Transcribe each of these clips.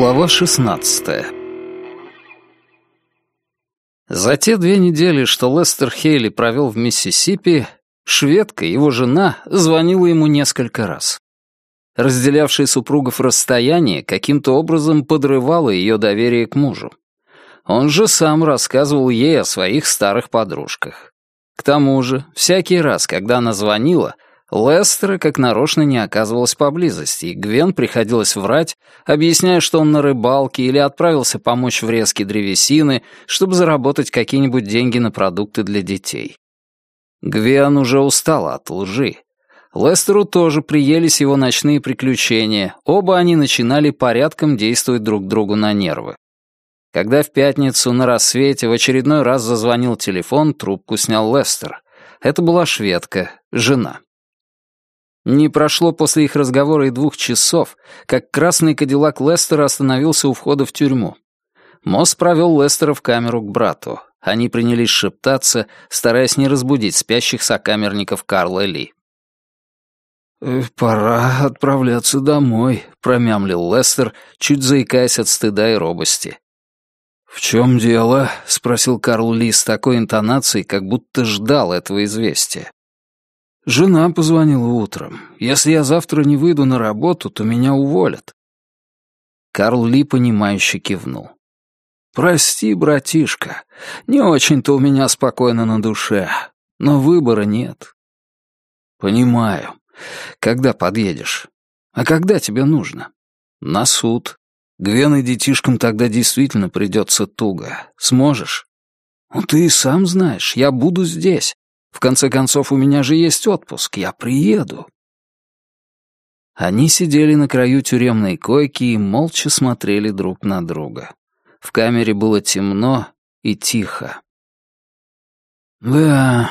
Глава 16 За те две недели, что Лестер Хейли провел в Миссисипи, шведка, его жена, звонила ему несколько раз. Разделявшее супругов расстояние каким-то образом подрывало ее доверие к мужу. Он же сам рассказывал ей о своих старых подружках. К тому же, всякий раз, когда она звонила — Лестера как нарочно не оказывалось поблизости, и Гвен приходилось врать, объясняя, что он на рыбалке или отправился помочь в резке древесины, чтобы заработать какие-нибудь деньги на продукты для детей. Гвен уже устала от лжи. Лестеру тоже приелись его ночные приключения, оба они начинали порядком действовать друг другу на нервы. Когда в пятницу на рассвете в очередной раз зазвонил телефон, трубку снял Лестер. Это была шведка, жена. Не прошло после их разговора и двух часов, как красный кадиллак Лестера остановился у входа в тюрьму. Мосс провел Лестера в камеру к брату. Они принялись шептаться, стараясь не разбудить спящих сокамерников Карла Ли. «Э, «Пора отправляться домой», — промямлил Лестер, чуть заикаясь от стыда и робости. «В чем дело?» — спросил Карл Ли с такой интонацией, как будто ждал этого известия. Жена позвонила утром. Если я завтра не выйду на работу, то меня уволят. Карл Ли, понимающе кивнул. «Прости, братишка, не очень-то у меня спокойно на душе, но выбора нет». «Понимаю. Когда подъедешь? А когда тебе нужно?» «На суд. Гвен и детишкам тогда действительно придется туго. Сможешь?» «Ну, ты и сам знаешь, я буду здесь. В конце концов, у меня же есть отпуск, я приеду». Они сидели на краю тюремной койки и молча смотрели друг на друга. В камере было темно и тихо. «Да,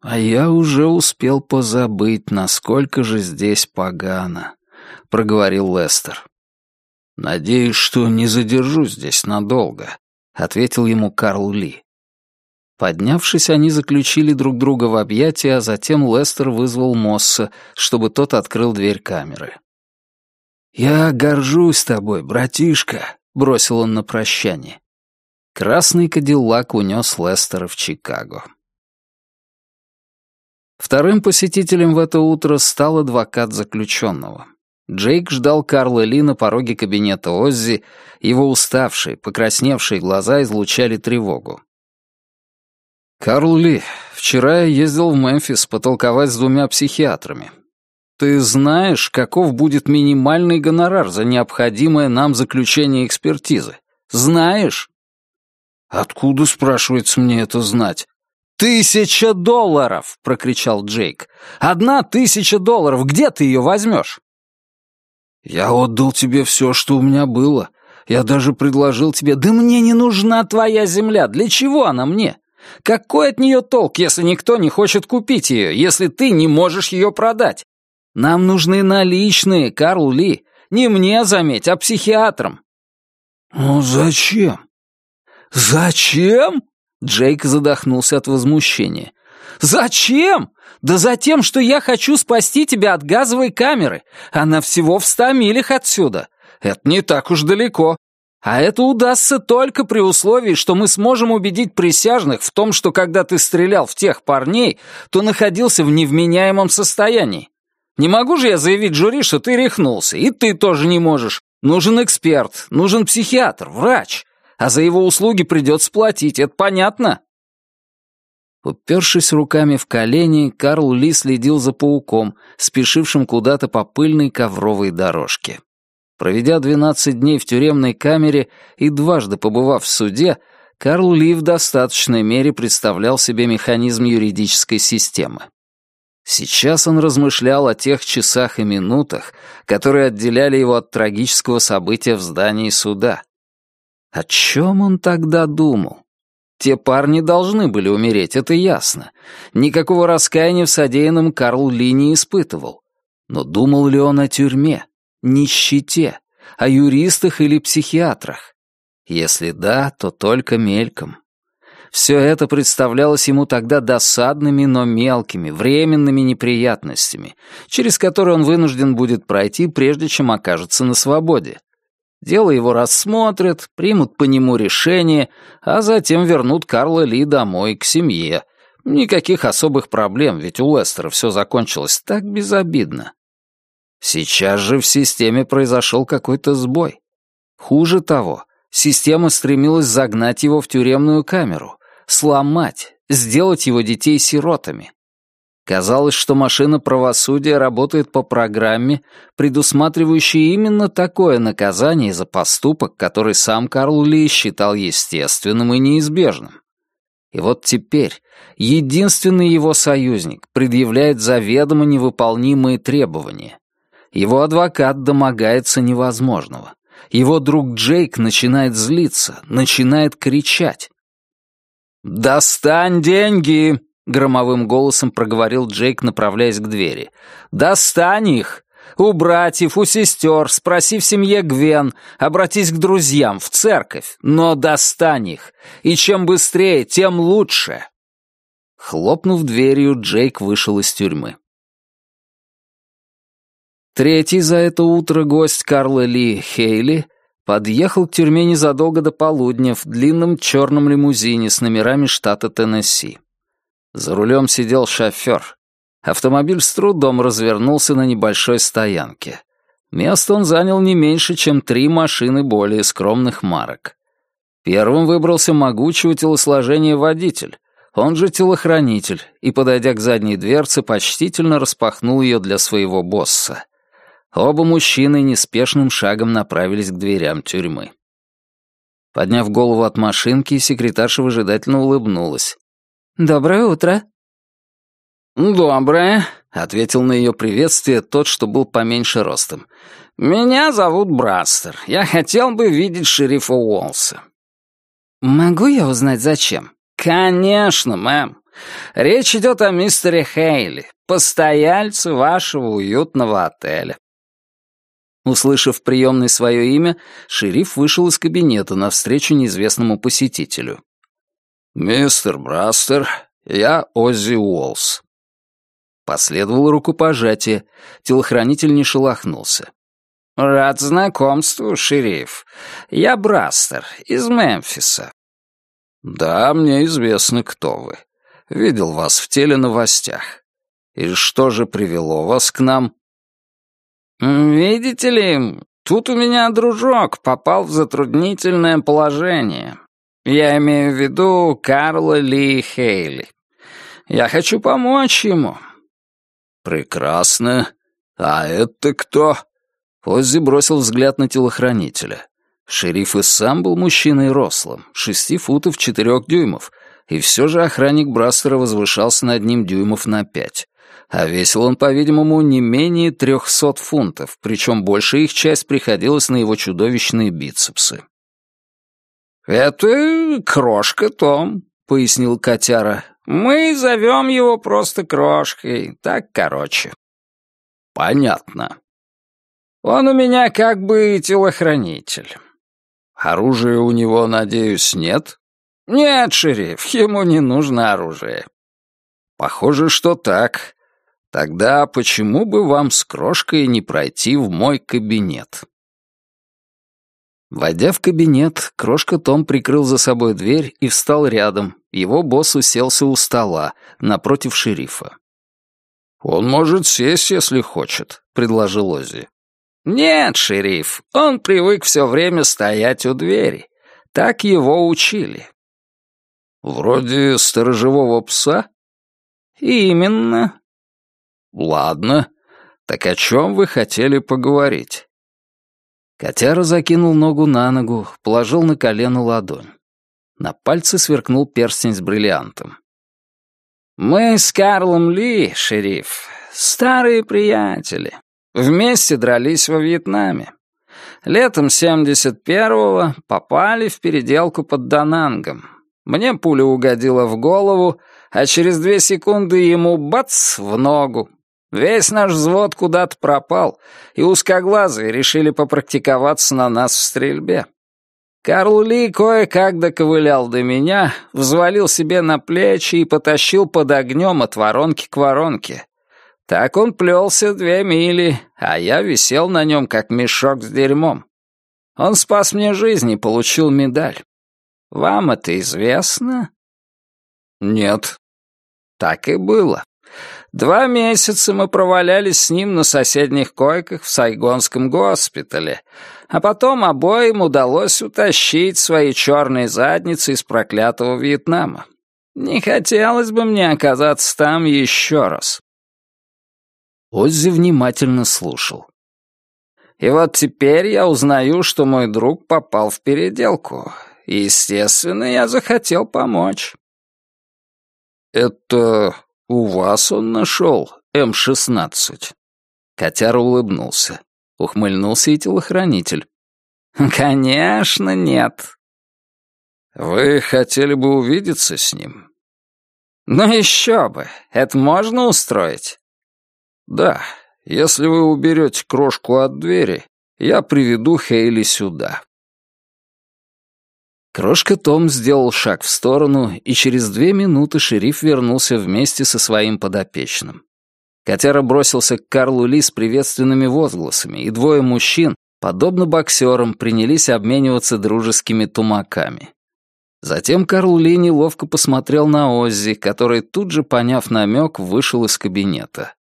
а я уже успел позабыть, насколько же здесь погано», — проговорил Лестер. «Надеюсь, что не задержусь здесь надолго», — ответил ему Карл Ли. Поднявшись, они заключили друг друга в объятия, а затем Лестер вызвал Мосса, чтобы тот открыл дверь камеры. «Я горжусь тобой, братишка», — бросил он на прощание. Красный кадиллак унес Лестера в Чикаго. Вторым посетителем в это утро стал адвокат заключенного. Джейк ждал Карла Ли на пороге кабинета Оззи, его уставшие, покрасневшие глаза излучали тревогу. «Карл Ли, вчера я ездил в Мемфис потолковать с двумя психиатрами. Ты знаешь, каков будет минимальный гонорар за необходимое нам заключение экспертизы? Знаешь?» «Откуда, спрашивается, мне это знать?» «Тысяча долларов!» — прокричал Джейк. «Одна тысяча долларов! Где ты ее возьмешь?» «Я отдал тебе все, что у меня было. Я даже предложил тебе...» «Да мне не нужна твоя земля! Для чего она мне? Какой от нее толк, если никто не хочет купить ее, если ты не можешь ее продать? Нам нужны наличные, Карл Ли. Не мне, заметь, а психиатрам». «Ну зачем?» «Зачем?» Джейк задохнулся от возмущения. «Зачем? Да за тем, что я хочу спасти тебя от газовой камеры. Она всего в ста милях отсюда. Это не так уж далеко. А это удастся только при условии, что мы сможем убедить присяжных в том, что когда ты стрелял в тех парней, то находился в невменяемом состоянии. Не могу же я заявить жюри, что ты рехнулся, и ты тоже не можешь. Нужен эксперт, нужен психиатр, врач. А за его услуги придется платить, это понятно?» Упершись руками в колени, Карл Ли следил за пауком, спешившим куда-то по пыльной ковровой дорожке. Проведя 12 дней в тюремной камере и дважды побывав в суде, Карл Ли в достаточной мере представлял себе механизм юридической системы. Сейчас он размышлял о тех часах и минутах, которые отделяли его от трагического события в здании суда. О чем он тогда думал? Те парни должны были умереть, это ясно. Никакого раскаяния в содеянном Карл Ли не испытывал. Но думал ли он о тюрьме? Нищете, о юристах или психиатрах? Если да, то только мельком. Все это представлялось ему тогда досадными, но мелкими, временными неприятностями, через которые он вынужден будет пройти, прежде чем окажется на свободе. Дело его рассмотрят, примут по нему решение, а затем вернут Карла Ли домой, к семье. Никаких особых проблем, ведь у Лестера все закончилось так безобидно. Сейчас же в системе произошел какой-то сбой. Хуже того, система стремилась загнать его в тюремную камеру, сломать, сделать его детей сиротами. Казалось, что машина правосудия работает по программе, предусматривающей именно такое наказание за поступок, который сам Карл Ли считал естественным и неизбежным. И вот теперь единственный его союзник предъявляет заведомо невыполнимые требования. Его адвокат домогается невозможного. Его друг Джейк начинает злиться, начинает кричать. «Достань деньги!» громовым голосом проговорил Джейк, направляясь к двери. «Достань их! У братьев, у сестер, спроси в семье Гвен, обратись к друзьям, в церковь, но достань их, и чем быстрее, тем лучше!» Хлопнув дверью, Джейк вышел из тюрьмы. Третий за это утро гость Карла Ли Хейли подъехал к тюрьме незадолго до полудня в длинном черном лимузине с номерами штата Теннесси. За рулем сидел шофер. Автомобиль с трудом развернулся на небольшой стоянке. Место он занял не меньше, чем три машины более скромных марок. Первым выбрался могучего телосложения водитель, он же телохранитель, и, подойдя к задней дверце, почтительно распахнул ее для своего босса. Оба мужчины неспешным шагом направились к дверям тюрьмы. Подняв голову от машинки, секретарша выжидательно улыбнулась. «Доброе утро». «Доброе», — ответил на ее приветствие тот, что был поменьше ростом. «Меня зовут Брастер. Я хотел бы видеть шерифа Уолса». «Могу я узнать, зачем?» «Конечно, мэм. Речь идет о мистере Хейли, постояльце вашего уютного отеля». Услышав в приемной свое имя, шериф вышел из кабинета навстречу неизвестному посетителю. «Мистер Брастер, я Оззи Уолс». Последовало рукопожатие. Телохранитель не шелохнулся. «Рад знакомству, шериф. Я Брастер, из Мемфиса». «Да, мне известно, кто вы. Видел вас в теленовостях. И что же привело вас к нам?» «Видите ли, тут у меня дружок попал в затруднительное положение. Я имею в виду Карла Ли Хейли. Я хочу помочь ему». «Прекрасно. А это кто?» Оззи бросил взгляд на телохранителя. Шериф и сам был мужчиной рослым, шести футов четырех дюймов, и все же охранник Брастера возвышался над ним дюймов на пять. А весил он, по-видимому, не менее трехсот фунтов, причем большая их часть приходилась на его чудовищные бицепсы. «Это Крошка Том», — пояснил котяра. «Мы зовем его просто Крошкой, так короче». «Понятно». «Он у меня как бы телохранитель». «Оружия у него, надеюсь, нет?» «Нет, шериф, ему не нужно оружие». «Похоже, что так. Тогда почему бы вам с Крошкой не пройти в мой кабинет?» Войдя в кабинет, крошка Том прикрыл за собой дверь и встал рядом. Его босс уселся у стола, напротив шерифа. «Он может сесть, если хочет», — предложил Оззи. «Нет, шериф, он привык все время стоять у двери. Так его учили». «Вроде сторожевого пса?» «Именно». «Ладно. Так о чем вы хотели поговорить?» Котяра закинул ногу на ногу, положил на колено ладонь. На пальце сверкнул перстень с бриллиантом. «Мы с Карлом Ли, шериф, старые приятели. Вместе дрались во Вьетнаме. Летом 71-го попали в переделку под Данангом. Мне пуля угодила в голову, а через две секунды ему бац в ногу. Весь наш взвод куда-то пропал, и узкоглазые решили попрактиковаться на нас в стрельбе. Карл Ли кое-как доковылял до меня, взвалил себе на плечи и потащил под огнем от воронки к воронке. Так он плелся две мили, а я висел на нем, как мешок с дерьмом. Он спас мне жизнь и получил медаль. Вам это известно?» «Нет». «Так и было. Два месяца мы провалялись с ним на соседних койках в Сайгонском госпитале, а потом обоим удалось утащить свои черные задницы из проклятого Вьетнама. Не хотелось бы мне оказаться там еще раз». Оззи внимательно слушал. «И вот теперь я узнаю, что мой друг попал в переделку. Естественно, я захотел помочь». «Это у вас он нашел М-16?» Котяр улыбнулся. Ухмыльнулся и телохранитель. «Конечно, нет». «Вы хотели бы увидеться с ним?» «Ну еще бы! Это можно устроить?» «Да, если вы уберете крошку от двери, я приведу Хейли сюда». Крошка Том сделал шаг в сторону, и через две минуты шериф вернулся вместе со своим подопечным. Котяра бросился к Карлу Ли с приветственными возгласами, и двое мужчин, подобно боксерам, принялись обмениваться дружескими тумаками. Затем Карл Ли неловко посмотрел на Оззи, который, тут же поняв намек, вышел из кабинета.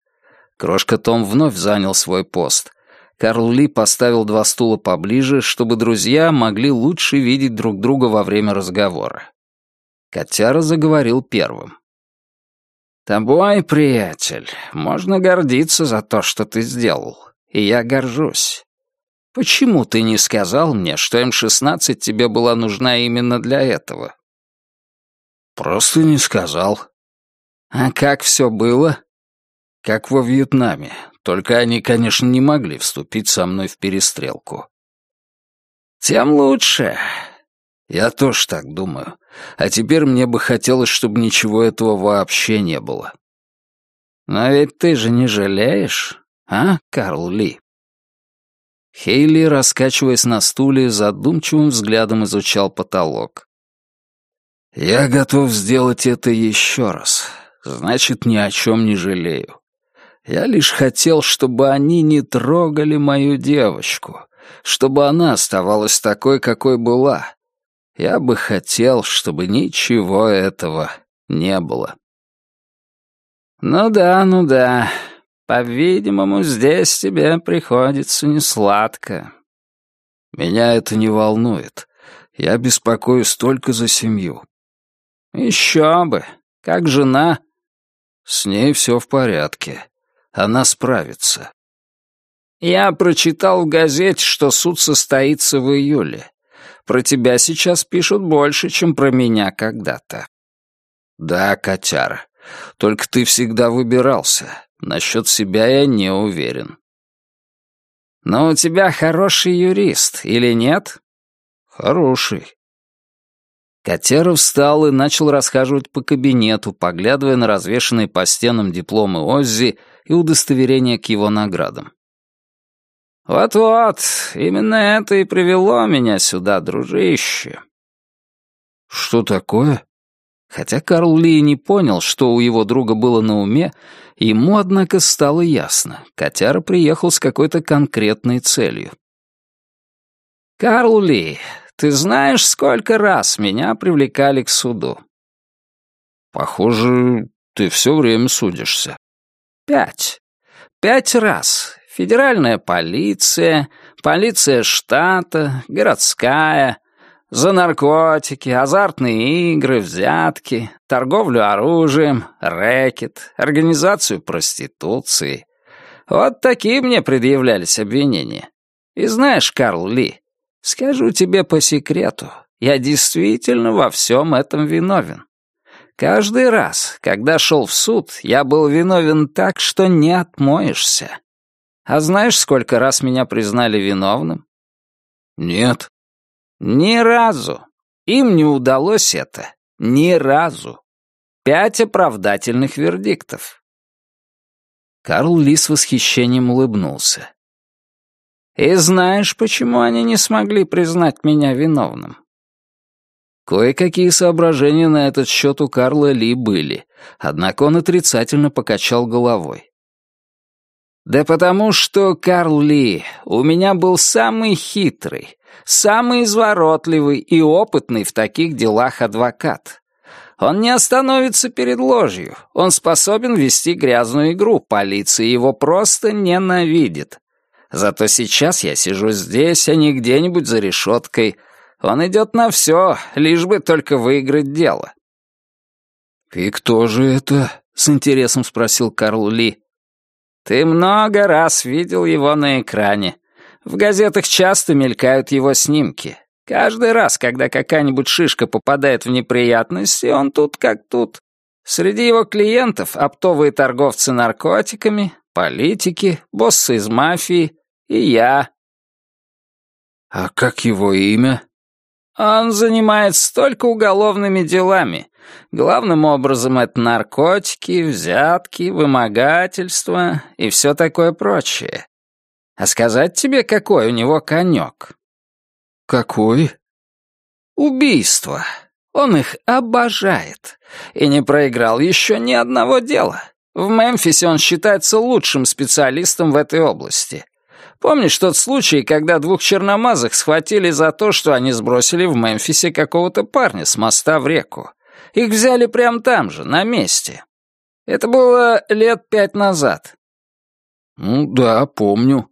Крошка Том вновь занял свой пост. Карл Ли поставил два стула поближе, чтобы друзья могли лучше видеть друг друга во время разговора. Котяра заговорил первым. «Тобой, приятель, можно гордиться за то, что ты сделал, и я горжусь. Почему ты не сказал мне, что М-16 тебе была нужна именно для этого?» «Просто не сказал». «А как все было?» Как во Вьетнаме, только они, конечно, не могли вступить со мной в перестрелку. Тем лучше. Я тоже так думаю. А теперь мне бы хотелось, чтобы ничего этого вообще не было. Но ведь ты же не жалеешь, а, Карл Ли? Хейли, раскачиваясь на стуле, задумчивым взглядом изучал потолок. «Я готов сделать это еще раз. Значит, ни о чем не жалею. Я лишь хотел, чтобы они не трогали мою девочку, чтобы она оставалась такой, какой была. Я бы хотел, чтобы ничего этого не было. Ну да, ну да. По-видимому, здесь тебе приходится несладко. Меня это не волнует. Я беспокоюсь только за семью. Еще бы. Как жена? С ней все в порядке. Она справится. Я прочитал в газете, что суд состоится в июле. Про тебя сейчас пишут больше, чем про меня когда-то. Да, котяра. Только ты всегда выбирался. Насчет себя я не уверен. Но у тебя хороший юрист, или нет? Хороший. Котяра встал и начал расхаживать по кабинету, поглядывая на развешанные по стенам дипломы Оззи и удостоверение к его наградам. «Вот-вот, именно это и привело меня сюда, дружище». «Что такое?» Хотя Карл Ли не понял, что у его друга было на уме, ему, однако, стало ясно. Котяра приехал с какой-то конкретной целью. «Карл Ли, ты знаешь, сколько раз меня привлекали к суду?» «Похоже, ты все время судишься». «Пять. Пять раз. Федеральная полиция, полиция штата, городская, за наркотики, азартные игры, взятки, торговлю оружием, рэкет, организацию проституции. Вот такие мне предъявлялись обвинения. И знаешь, Карл Ли, Скажу тебе по секрету, я действительно во всем этом виновен. Каждый раз, когда шел в суд, я был виновен так, что не отмоешься. А знаешь, сколько раз меня признали виновным? Нет. Ни разу. Им не удалось это. Ни разу. Пять оправдательных вердиктов. Карл Ли с восхищением улыбнулся. И знаешь, почему они не смогли признать меня виновным?» Кое-какие соображения на этот счет у Карла Ли были, однако он отрицательно покачал головой. «Да потому что, Карл Ли, у меня был самый хитрый, Самый изворотливый и опытный в таких делах адвокат. Он не остановится перед ложью. Он способен вести грязную игру. Полиция его просто ненавидит. Зато сейчас я сижу здесь, а не где-нибудь за решеткой. Он идет на все, лишь бы только выиграть дело. «И кто же это?» — с интересом спросил Карл Ли. «Ты много раз видел его на экране. В газетах часто мелькают его снимки. Каждый раз, когда какая-нибудь шишка попадает в неприятности, он тут как тут. Среди его клиентов оптовые торговцы наркотиками, политики, боссы из мафии и я. А как его имя? Он занимается только уголовными делами. Главным образом это наркотики, взятки, вымогательство и все такое прочее. А сказать тебе, какой у него конек? «Какой?» «Убийство. Он их обожает. И не проиграл еще ни одного дела. В Мемфисе он считается лучшим специалистом в этой области. Помнишь тот случай, когда двух черномазых схватили за то, что они сбросили в Мемфисе какого-то парня с моста в реку? Их взяли прямо там же, на месте. Это было лет пять назад». «Ну да, помню»,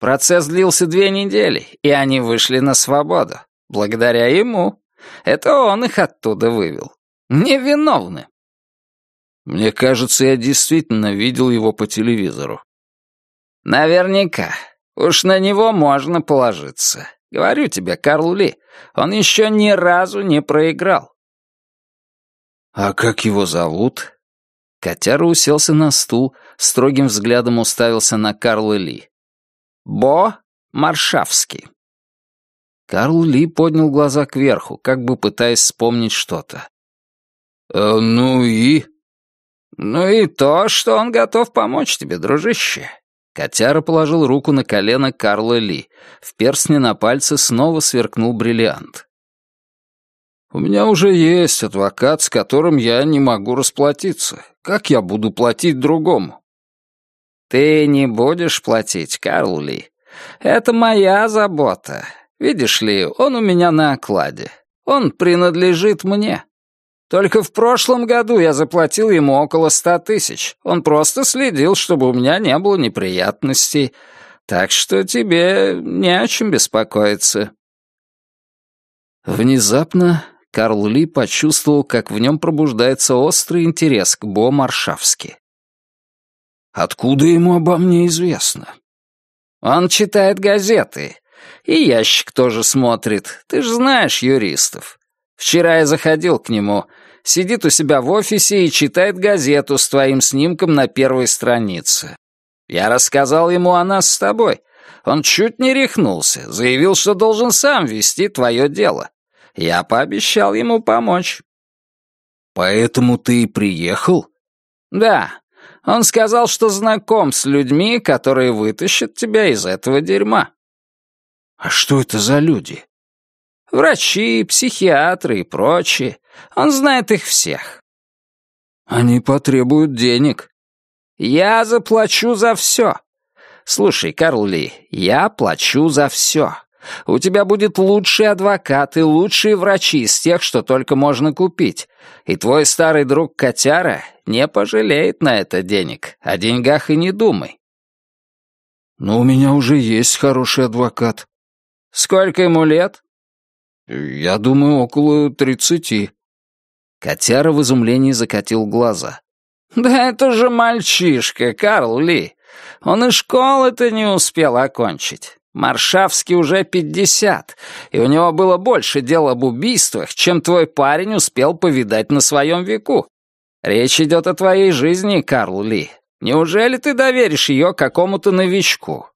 Процесс длился две недели, и они вышли на свободу. Благодаря ему. Это он их оттуда вывел. Невиновны. Мне кажется, я действительно видел его по телевизору. Наверняка. Уж на него можно положиться. Говорю тебе, Карл Ли, он еще ни разу не проиграл. А как его зовут? Котяра уселся на стул, строгим взглядом уставился на Карла Ли. Бо Маршавский. Карл Ли поднял глаза кверху, как бы пытаясь вспомнить что-то. «Э, «Ну и?» «Ну и то, что он готов помочь тебе, дружище». Котяра положил руку на колено Карла Ли. В перстне на пальце снова сверкнул бриллиант. «У меня уже есть адвокат, с которым я не могу расплатиться. Как я буду платить другому?» «Ты не будешь платить, Карл Ли. Это моя забота. Видишь ли, он у меня на окладе. Он принадлежит мне. Только в прошлом году я заплатил ему около ста тысяч. Он просто следил, чтобы у меня не было неприятностей. Так что тебе не о чем беспокоиться». Внезапно Карл Ли почувствовал, как в нем пробуждается острый интерес к Бо Маршавски. Откуда ему обо мне известно? Он читает газеты. И ящик тоже смотрит. Ты же знаешь юристов. Вчера я заходил к нему. Сидит у себя в офисе и читает газету с твоим снимком на первой странице. Я рассказал ему о нас с тобой. Он чуть не рехнулся, заявил, что должен сам вести твое дело. Я пообещал ему помочь. Поэтому ты и приехал? Да, он сказал, что знаком с людьми, которые вытащат тебя из этого дерьма». «А что это за люди?» «Врачи, психиатры и прочие. Он знает их всех». «Они потребуют денег». «Я заплачу за все. Слушай, Карл Ли, я плачу за все. У тебя будет лучший адвокат и лучшие врачи из тех, что только можно купить. И твой старый друг Котяра не пожалеет на это денег. О деньгах и не думай. Но у меня уже есть хороший адвокат. Сколько ему лет? Я думаю, около тридцати. Котяра в изумлении закатил глаза. «Да это же мальчишка, Карл Ли. Он и школы-то не успел окончить. Маршавский уже пятьдесят, и у него было больше дел об убийствах, чем твой парень успел повидать на своем веку. Речь идет о твоей жизни, Карл Ли. Неужели ты доверишь ее какому-то новичку?»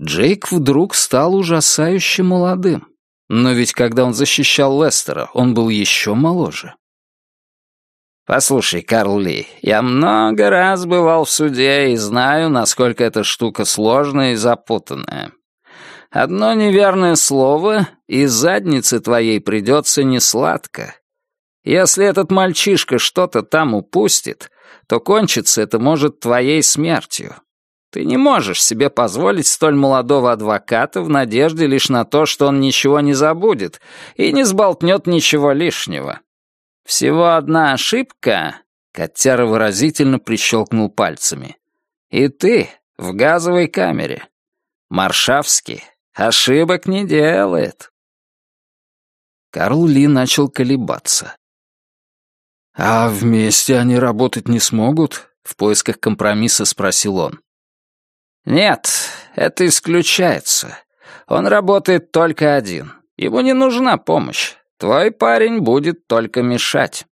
Джейк вдруг стал ужасающе молодым. Но ведь когда он защищал Лестера, он был еще моложе. «Послушай, Карл Ли, я много раз бывал в суде и знаю, насколько эта штука сложная и запутанная. Одно неверное слово, и заднице твоей придется несладко. Если этот мальчишка что-то там упустит, то кончится это может твоей смертью. Ты не можешь себе позволить столь молодого адвоката в надежде лишь на то, что он ничего не забудет и не сболтнет ничего лишнего. Всего одна ошибка, котяра выразительно прищелкнул пальцами. И ты в газовой камере. Маршавский ошибок не делает. Карл Ли начал колебаться. «А вместе они работать не смогут?» — в поисках компромисса спросил он. «Нет, это исключается. Он работает только один. Ему не нужна помощь. Твой парень будет только мешать».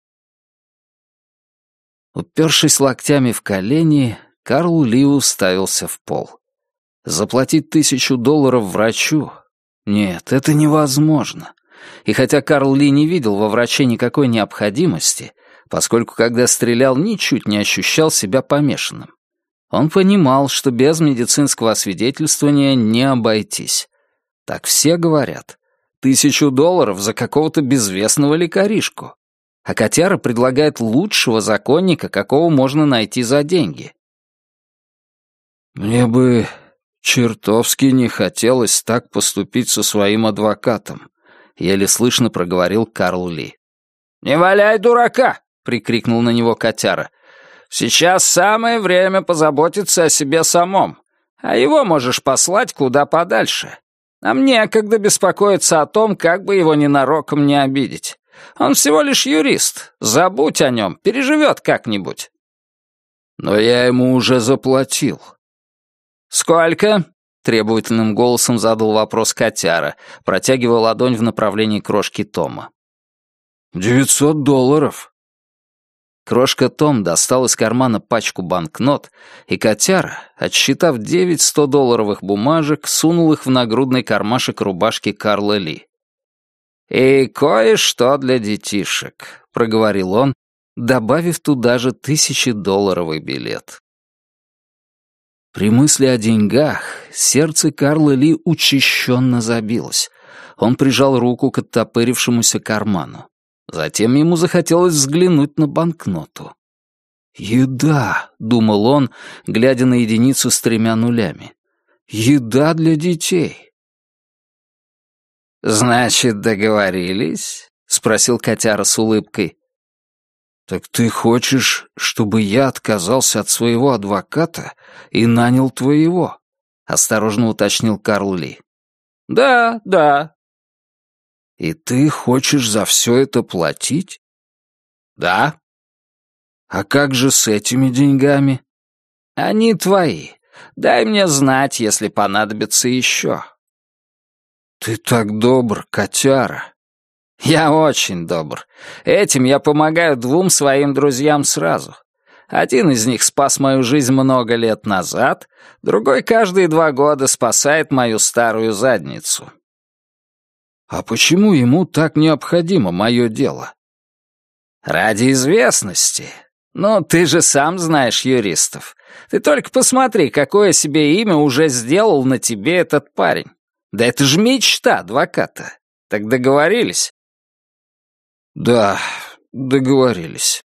Упершись локтями в колени, Карл Ли уставился в пол. Заплатить тысячу долларов врачу? Нет, это невозможно. И хотя Карл Ли не видел во враче никакой необходимости, поскольку когда стрелял, ничуть не ощущал себя помешанным. Он понимал, что без медицинского освидетельствования не обойтись. Так все говорят. Тысячу долларов за какого-то безвестного лекаришку. А котяра предлагает лучшего законника, какого можно найти за деньги. «Мне бы чертовски не хотелось так поступить со своим адвокатом», — еле слышно проговорил Карл Ли. «Не валяй дурака!» — прикрикнул на него котяра. Сейчас самое время позаботиться о себе самом, а его можешь послать куда подальше. А мне когда беспокоиться о том, как бы его ненароком не обидеть. Он всего лишь юрист. Забудь о нем, переживет как-нибудь. Но я ему уже заплатил. Сколько? Требовательным голосом задал вопрос котяра, протягивая ладонь в направлении крошки Тома. «Девятьсот долларов», Крошка Том достал из кармана пачку банкнот, и котяра, отсчитав девять сто-долларовых бумажек, сунул их в нагрудный кармашек рубашки Карла Ли. «И кое-что для детишек», — проговорил он, добавив туда же тысячедолларовый билет. При мысли о деньгах сердце Карла Ли учащенно забилось. Он прижал руку к оттопырившемуся карману. Затем ему захотелось взглянуть на банкноту. «Еда», — думал он, глядя на единицу с тремя нулями. «Еда для детей». «Значит, договорились?» — спросил котяра с улыбкой. «Так ты хочешь, чтобы я отказался от своего адвоката и нанял твоего?» — осторожно уточнил Карл Ли. «Да, да», и ты хочешь за все это платить? Да. А как же с этими деньгами? Они твои. Дай мне знать, если понадобится еще. Ты так добр, котяра. Я очень добр. Этим я помогаю двум своим друзьям сразу. Один из них спас мою жизнь много лет назад, другой каждые два года спасает мою старую задницу. А почему ему так необходимо мое дело? Ради известности. Ну, ты же сам знаешь юристов. Ты только посмотри, какое себе имя уже сделал на тебе этот парень. Да это же мечта адвоката. Так договорились? Да, договорились.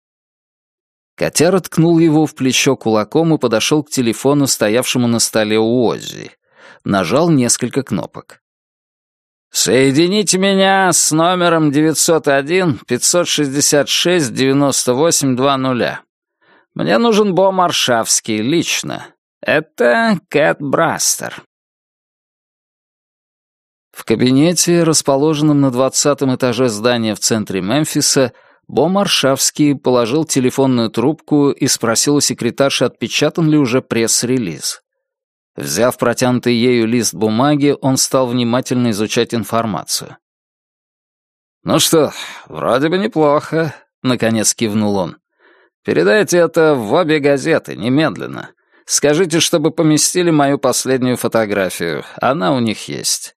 Котяра ткнул его в плечо кулаком и подошел к телефону, стоявшему на столе у Оззи. Нажал несколько кнопок. «Соедините меня с номером 901-566-9820. Мне нужен Бо Маршавский лично. Это Кэт Брастер». В кабинете, расположенном на двадцатом этаже здания в центре Мемфиса, Бо Маршавский положил телефонную трубку и спросил у секретарши, отпечатан ли уже пресс-релиз. Взяв протянутый ею лист бумаги, он стал внимательно изучать информацию. «Ну что, вроде бы неплохо», — наконец кивнул он. «Передайте это в обе газеты, немедленно. Скажите, чтобы поместили мою последнюю фотографию, она у них есть.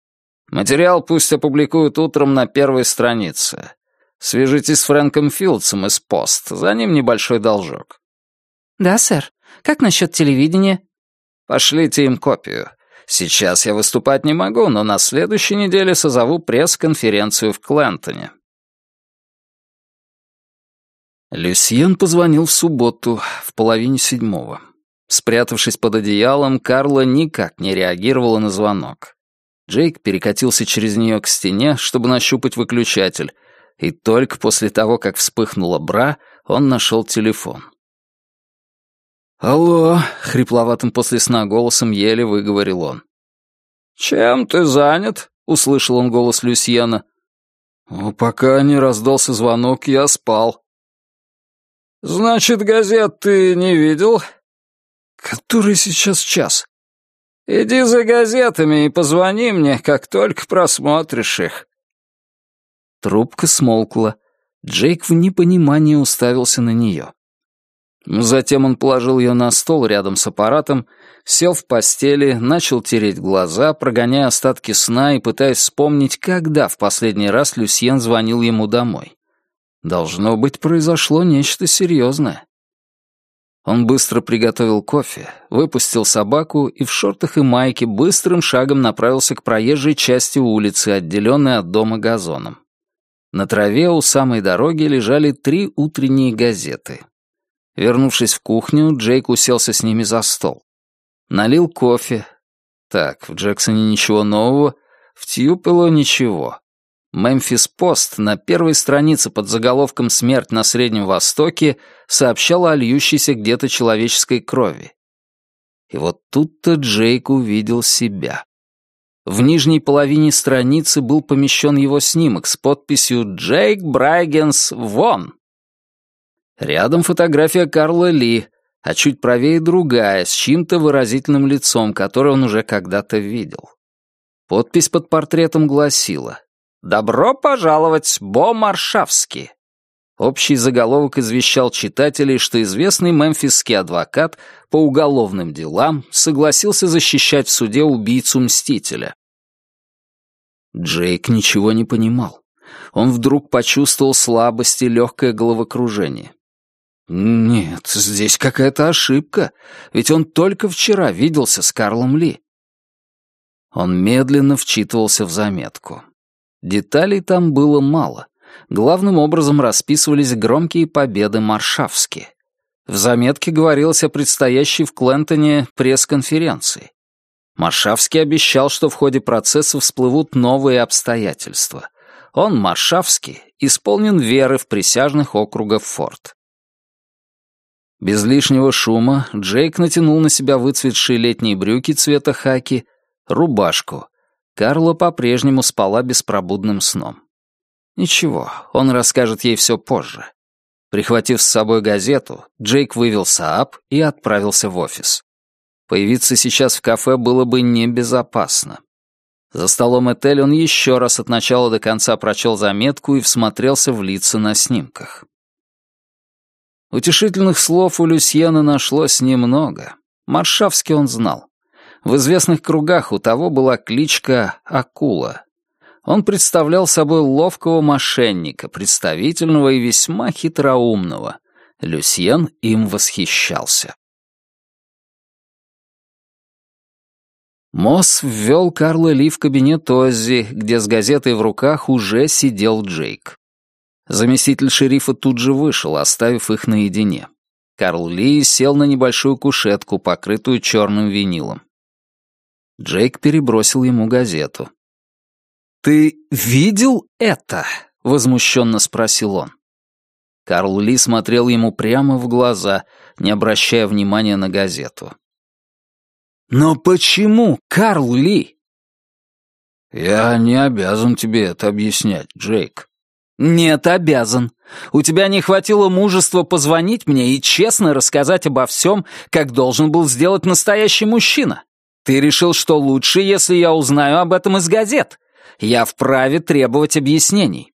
Материал пусть опубликуют утром на первой странице. Свяжитесь с Фрэнком Филдсом из «Пост», за ним небольшой должок». «Да, сэр. Как насчет телевидения?» Пошлите им копию. Сейчас я выступать не могу, но на следующей неделе созову пресс-конференцию в Клентоне. Люсьен позвонил в субботу в половине седьмого. Спрятавшись под одеялом, Карла никак не реагировала на звонок. Джейк перекатился через нее к стене, чтобы нащупать выключатель, и только после того, как вспыхнула бра, он нашел телефон. «Алло», — хрипловатым после сна голосом еле выговорил он. «Чем ты занят?» — услышал он голос Люсьена. «Пока не раздался звонок, я спал». «Значит, газет ты не видел?» «Который сейчас час?» «Иди за газетами и позвони мне, как только просмотришь их». Трубка смолкла. Джейк в непонимании уставился на нее. Затем он положил ее на стол рядом с аппаратом, сел в постели, начал тереть глаза, прогоняя остатки сна и пытаясь вспомнить, когда в последний раз Люсьен звонил ему домой. Должно быть, произошло нечто серьезное. Он быстро приготовил кофе, выпустил собаку и в шортах и майке быстрым шагом направился к проезжей части улицы, отделенной от дома газоном. На траве у самой дороги лежали три утренние газеты. Вернувшись в кухню, Джейк уселся с ними за стол. Налил кофе. Так, в Джексоне ничего нового, в Тьюпело ничего. Мемфис Пост на первой странице под заголовком «Смерть на Среднем Востоке» сообщала о льющейся где-то человеческой крови. И вот тут-то Джейк увидел себя. В нижней половине страницы был помещен его снимок с подписью «Джейк Брайгенс вон». Рядом фотография Карла Ли, а чуть правее другая, с чьим-то выразительным лицом, которое он уже когда-то видел. Подпись под портретом гласила «Добро пожаловать, Бо Маршавский!» Общий заголовок извещал читателей, что известный мемфисский адвокат по уголовным делам согласился защищать в суде убийцу-мстителя. Джейк ничего не понимал. Он вдруг почувствовал слабость и легкое головокружение. Нет, здесь какая-то ошибка, ведь он только вчера виделся с Карлом Ли. Он медленно вчитывался в заметку. Деталей там было мало. Главным образом расписывались громкие победы Маршавски. В заметке говорилось о предстоящей в Клентоне пресс-конференции. Маршавский обещал, что в ходе процесса всплывут новые обстоятельства. Он, Маршавский, исполнен веры в присяжных округов Форт. Без лишнего шума Джейк натянул на себя выцветшие летние брюки цвета хаки, рубашку — Карла по-прежнему спала беспробудным сном. Ничего, он расскажет ей все позже. Прихватив с собой газету, Джейк вывел Саап и отправился в офис. Появиться сейчас в кафе было бы небезопасно. За столом Этель он еще раз от начала до конца прочел заметку и всмотрелся в лица на снимках. Утешительных слов у Люсьена нашлось немного. Маршавский он знал. В известных кругах у того была кличка «Акула». Он представлял собой ловкого мошенника, представительного и весьма хитроумного. Люсьен им восхищался. Мосс ввел Карла Ли в кабинет Оззи, где с газетой в руках уже сидел Джейк. Заместитель шерифа тут же вышел, оставив их наедине. Карл Ли сел на небольшую кушетку, покрытую черным винилом. Джейк перебросил ему газету. «Ты видел это?» — возмущенно спросил он. Карл Ли смотрел ему прямо в глаза, не обращая внимания на газету. «Но почему, Карл Ли?» «Я не обязан тебе это объяснять, Джейк». «Нет, обязан. У тебя не хватило мужества позвонить мне и честно рассказать обо всем, как должен был сделать настоящий мужчина. Ты решил, что лучше, если я узнаю об этом из газет. Я вправе требовать объяснений».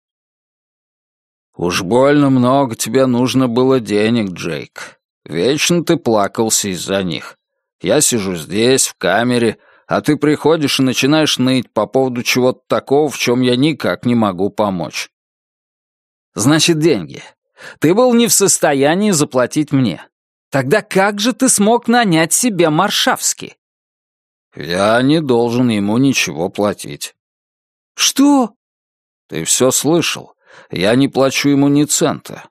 «Уж больно много тебе нужно было денег, Джейк. Вечно ты плакался из-за них. Я сижу здесь, в камере, а ты приходишь и начинаешь ныть по поводу чего-то такого, в чем я никак не могу помочь». «Значит, деньги. Ты был не в состоянии заплатить мне. Тогда как же ты смог нанять себе Маршавский?» «Я не должен ему ничего платить». «Что?» «Ты все слышал. Я не плачу ему ни цента».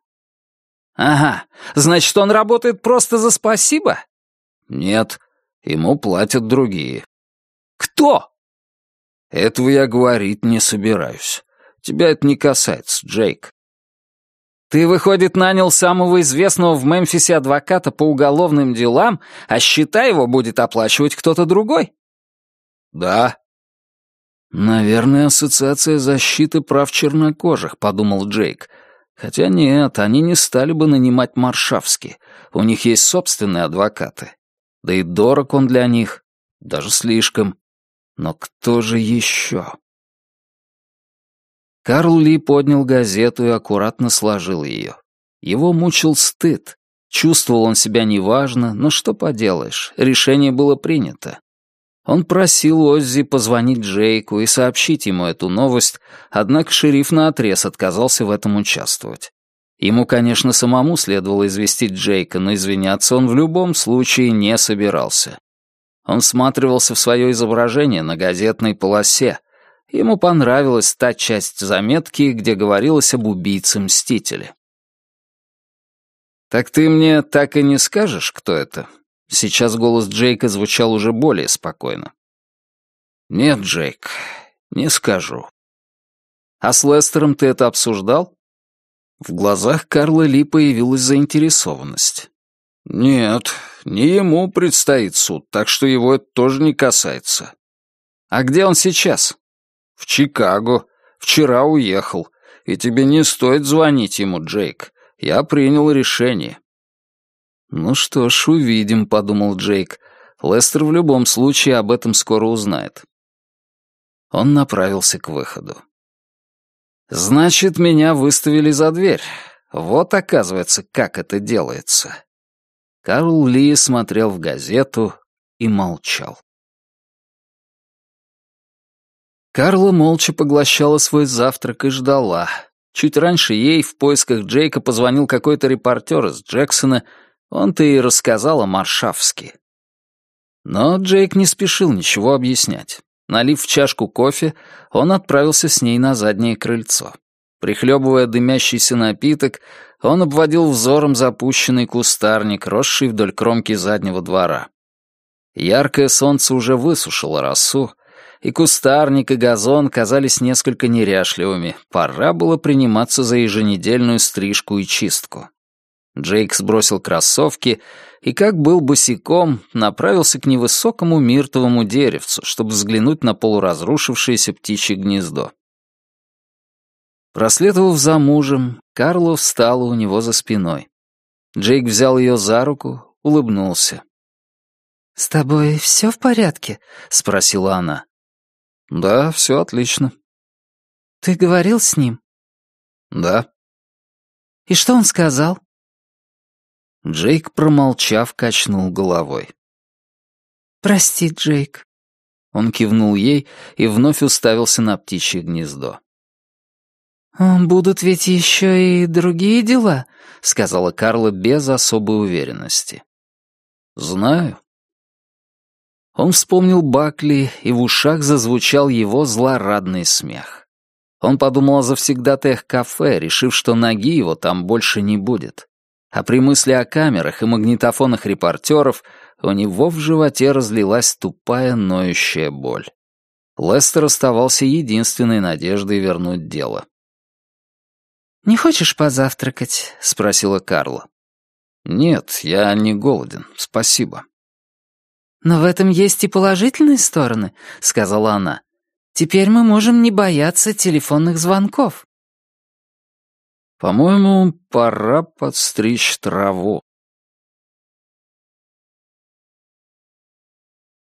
«Ага, значит, он работает просто за спасибо?» Нет, ему платят другие. Кто? Этого я говорить не собираюсь. Тебя это не касается, Джейк. Ты, выходит, нанял самого известного в Мемфисе адвоката по уголовным делам, а счета его будет оплачивать кто-то другой? Да. Наверное, Ассоциация защиты прав чернокожих, подумал Джейк. Хотя нет, они не стали бы нанимать Маршавски. У них есть собственные адвокаты. Да и дорог он для них. Даже слишком. Но кто же еще? Карл Ли поднял газету и аккуратно сложил ее. Его мучил стыд. Чувствовал он себя неважно, но что поделаешь, решение было принято. Он просил Оззи позвонить Джейку и сообщить ему эту новость, однако шериф наотрез отказался в этом участвовать. Ему, конечно, самому следовало известить Джейка, но извиняться он в любом случае не собирался. Он всматривался в свое изображение на газетной полосе. Ему понравилась та часть заметки, где говорилось об убийце-мстителе. «Так ты мне так и не скажешь, кто это?» Сейчас голос Джейка звучал уже более спокойно. «Нет, Джейк, не скажу». «А с Лестером ты это обсуждал?» В глазах Карла Ли появилась заинтересованность. «Нет, не ему предстоит суд, так что его это тоже не касается». «А где он сейчас?» «В Чикаго. Вчера уехал. И тебе не стоит звонить ему, Джейк. Я принял решение». «Ну что ж, увидим», — подумал Джейк. «Лестер в любом случае об этом скоро узнает». Он направился к выходу. «Значит, меня выставили за дверь. Вот, оказывается, как это делается». Карл Ли смотрел в газету и молчал. Карла молча поглощала свой завтрак и ждала. Чуть раньше ей в поисках Джейка позвонил какой-то репортер из Джексона он-то и рассказал о Маршавске. Но Джейк не спешил ничего объяснять. Налив в чашку кофе, он отправился с ней на заднее крыльцо. Прихлебывая дымящийся напиток, он обводил взором запущенный кустарник, росший вдоль кромки заднего двора. Яркое солнце уже высушило росу, и кустарник, и газон казались несколько неряшливыми. Пора было приниматься за еженедельную стрижку и чистку. Джейк сбросил кроссовки и, как был босиком, направился к невысокому миртовому деревцу, чтобы взглянуть на полуразрушившееся птичье гнездо. Проследовав за мужем, Карло встала у него за спиной. Джейк взял ее за руку, улыбнулся. «С тобой все в порядке?» — спросила она. «Да, все отлично». «Ты говорил с ним?» «Да». «И что он сказал?» Джейк, промолчав, качнул головой. «Прости, Джейк». Он кивнул ей и вновь уставился на птичье гнездо. «Будут ведь еще и другие дела», — сказала Карла без особой уверенности. «Знаю». Он вспомнил Бакли, и в ушах зазвучал его злорадный смех. Он подумал о завсегдатаях кафе, решив, что ноги его там больше не будет а при мысли о камерах и магнитофонах репортеров у него в животе разлилась тупая ноющая боль. Лестер оставался единственной надеждой вернуть дело. «Не хочешь позавтракать?» — спросила Карла. «Нет, я не голоден, спасибо». «Но в этом есть и положительные стороны», — сказала она. «Теперь мы можем не бояться телефонных звонков». «По-моему, пора подстричь траву»,